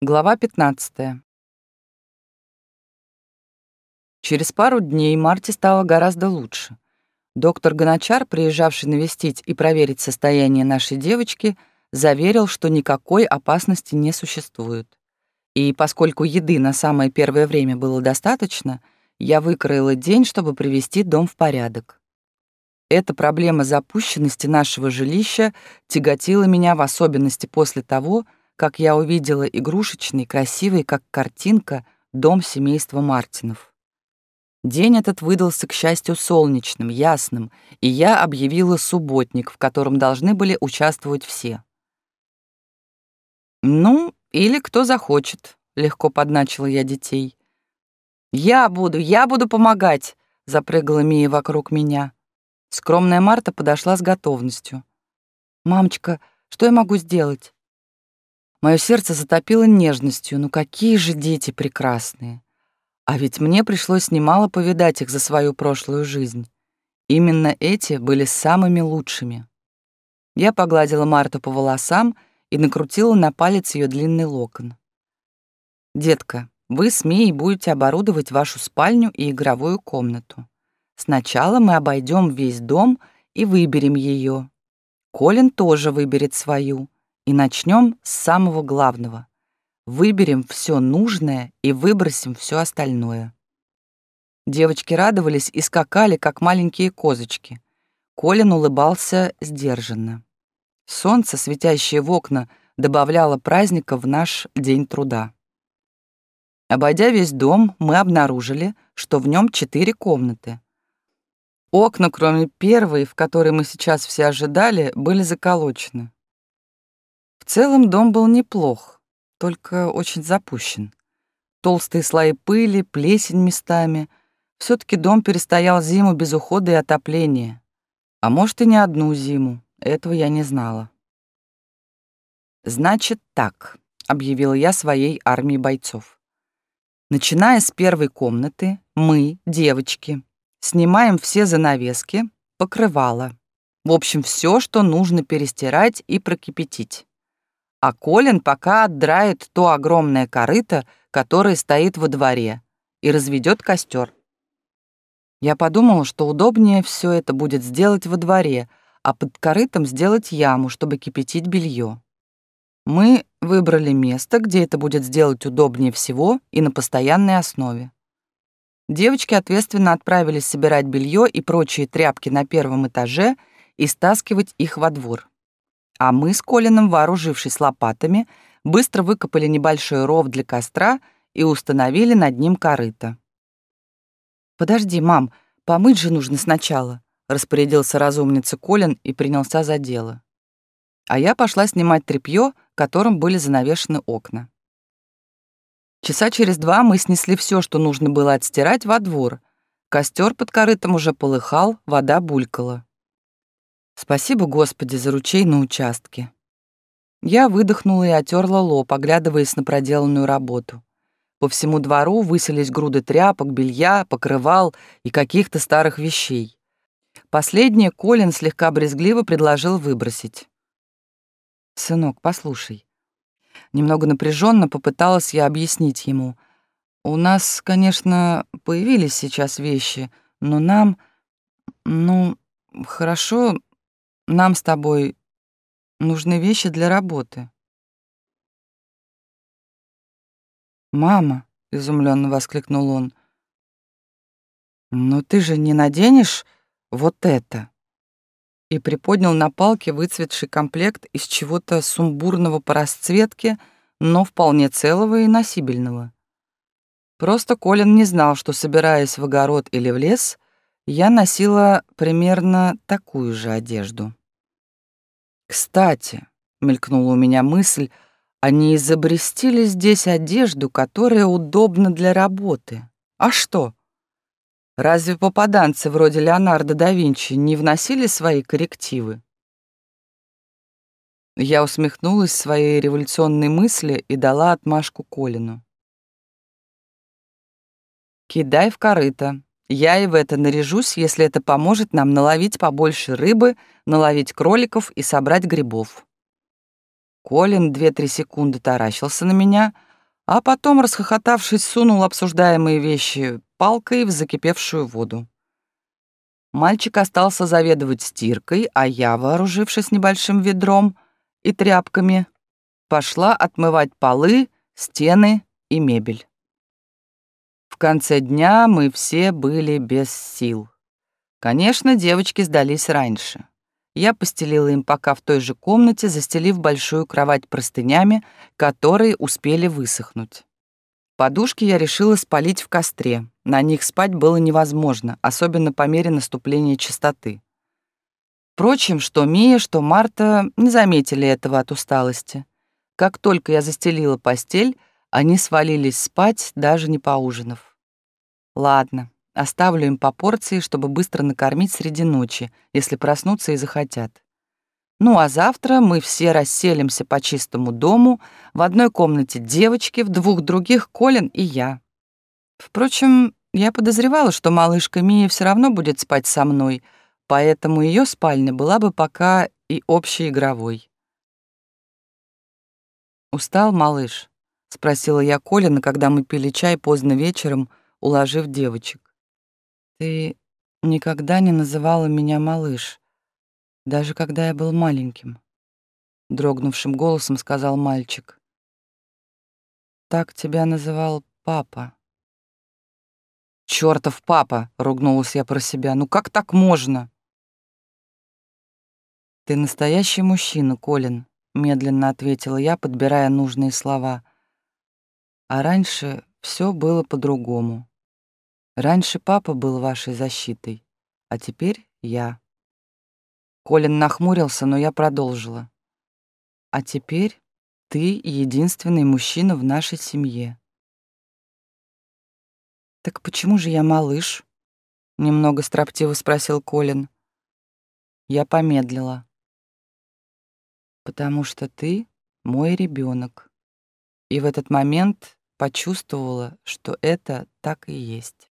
Глава 15. Через пару дней Марте стало гораздо лучше. Доктор Гоночар, приезжавший навестить и проверить состояние нашей девочки, заверил, что никакой опасности не существует. И поскольку еды на самое первое время было достаточно, я выкроила день, чтобы привести дом в порядок. Эта проблема запущенности нашего жилища тяготила меня в особенности после того, как я увидела игрушечный, красивый, как картинка, дом семейства Мартинов. День этот выдался, к счастью, солнечным, ясным, и я объявила субботник, в котором должны были участвовать все. «Ну, или кто захочет», — легко подначила я детей. «Я буду, я буду помогать», — запрыгала Мия вокруг меня. Скромная Марта подошла с готовностью. «Мамочка, что я могу сделать?» Мое сердце затопило нежностью. Ну какие же дети прекрасные. А ведь мне пришлось немало повидать их за свою прошлую жизнь. Именно эти были самыми лучшими. Я погладила Марту по волосам и накрутила на палец ее длинный локон. «Детка, вы с Мией будете оборудовать вашу спальню и игровую комнату. Сначала мы обойдем весь дом и выберем ее. Колин тоже выберет свою. И начнем с самого главного. Выберем все нужное и выбросим все остальное. Девочки радовались и скакали, как маленькие козочки. Колин улыбался сдержанно. Солнце, светящее в окна, добавляло праздника в наш день труда. Обойдя весь дом, мы обнаружили, что в нем четыре комнаты. Окна, кроме первой, в которой мы сейчас все ожидали, были заколочены. Целом дом был неплох, только очень запущен. Толстые слои пыли, плесень местами. все таки дом перестоял зиму без ухода и отопления. А может, и не одну зиму. Этого я не знала. «Значит так», — объявила я своей армии бойцов. Начиная с первой комнаты, мы, девочки, снимаем все занавески, покрывала. В общем, все, что нужно перестирать и прокипятить а Колин пока отдрает то огромное корыто, которое стоит во дворе, и разведет костер. Я подумала, что удобнее все это будет сделать во дворе, а под корытом сделать яму, чтобы кипятить белье. Мы выбрали место, где это будет сделать удобнее всего и на постоянной основе. Девочки ответственно отправились собирать белье и прочие тряпки на первом этаже и стаскивать их во двор. А мы с Колином, вооружившись лопатами, быстро выкопали небольшой ров для костра и установили над ним корыто. «Подожди, мам, помыть же нужно сначала», — распорядился разумница Колин и принялся за дело. А я пошла снимать тряпье, которым были занавешены окна. Часа через два мы снесли все, что нужно было отстирать, во двор. Костер под корытом уже полыхал, вода булькала. Спасибо, Господи, за ручей на участке. Я выдохнула и отерла лоб, оглядываясь на проделанную работу. По всему двору высились груды тряпок, белья, покрывал и каких-то старых вещей. Последнее Колин слегка брезгливо предложил выбросить. «Сынок, послушай». Немного напряженно попыталась я объяснить ему. «У нас, конечно, появились сейчас вещи, но нам... Ну, хорошо, нам с тобой нужны вещи для работы. «Мама!» — изумленно воскликнул он. «Но ты же не наденешь вот это?» И приподнял на палке выцветший комплект из чего-то сумбурного по расцветке, но вполне целого и носибельного. Просто Колин не знал, что, собираясь в огород или в лес, я носила примерно такую же одежду. Кстати, мелькнула у меня мысль, а не изобрести здесь одежду, которая удобна для работы? А что? Разве попаданцы вроде Леонардо да Винчи не вносили свои коррективы? Я усмехнулась своей революционной мысли и дала отмашку Колину. «Кидай в корыто. Я и в это наряжусь, если это поможет нам наловить побольше рыбы, наловить кроликов и собрать грибов. Колин две-три секунды таращился на меня, а потом, расхохотавшись, сунул обсуждаемые вещи палкой в закипевшую воду. Мальчик остался заведовать стиркой, а я, вооружившись небольшим ведром и тряпками, пошла отмывать полы, стены и мебель. В конце дня мы все были без сил. Конечно, девочки сдались раньше. Я постелила им пока в той же комнате, застелив большую кровать простынями, которые успели высохнуть. Подушки я решила спалить в костре. На них спать было невозможно, особенно по мере наступления чистоты. Впрочем, что Мия, что Марта не заметили этого от усталости. Как только я застелила постель, они свалились спать, даже не поужинав. Ладно, оставлю им по порции, чтобы быстро накормить среди ночи, если проснутся и захотят. Ну а завтра мы все расселимся по чистому дому, в одной комнате девочки, в двух других Колин и я. Впрочем, я подозревала, что малышка Мия все равно будет спать со мной, поэтому ее спальня была бы пока и общеигровой. «Устал, малыш?» — спросила я Колина, когда мы пили чай поздно вечером, уложив девочек. «Ты никогда не называла меня малыш, даже когда я был маленьким», — дрогнувшим голосом сказал мальчик. «Так тебя называл папа». «Чёртов папа!» — ругнулась я про себя. «Ну как так можно?» «Ты настоящий мужчина, Колин», — медленно ответила я, подбирая нужные слова. А раньше все было по-другому. Раньше папа был вашей защитой, а теперь я. Колин нахмурился, но я продолжила. А теперь ты единственный мужчина в нашей семье. Так почему же я малыш? Немного строптиво спросил Колин. Я помедлила. Потому что ты мой ребенок. И в этот момент почувствовала, что это так и есть.